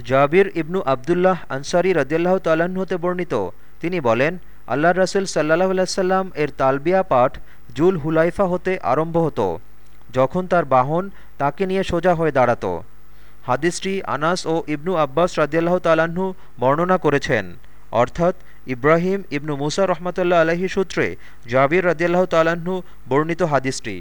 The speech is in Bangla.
জাবির ইবনু আবদুল্লাহ আনসারি রদিয়াল্লাহ তাল্লাহ্ন হতে বর্ণিত। তিনি বলেন আল্লাহ রাসুল সাল্লাহ আলাইসাল্লাম এর তালবিয়া পাঠ জুল হুলাইফা হতে আরম্ভ হতো, যখন তার বাহন তাকে নিয়ে সোজা হয়ে দাঁড়াত। হাদিসটি আনাস ও ইবনু আব্বাস রাজিয়াল্লাহ তাল্লাহ্ন বর্ণনা করেছেন। অর্থাৎ, ইব্রাহিম ইবনু মুসা রহমতুল্লাহ আলহী সূত্রে জাবির রদিয়াল্লাহ তাল্লাহ্ন বর্ণিত হাদিসটি।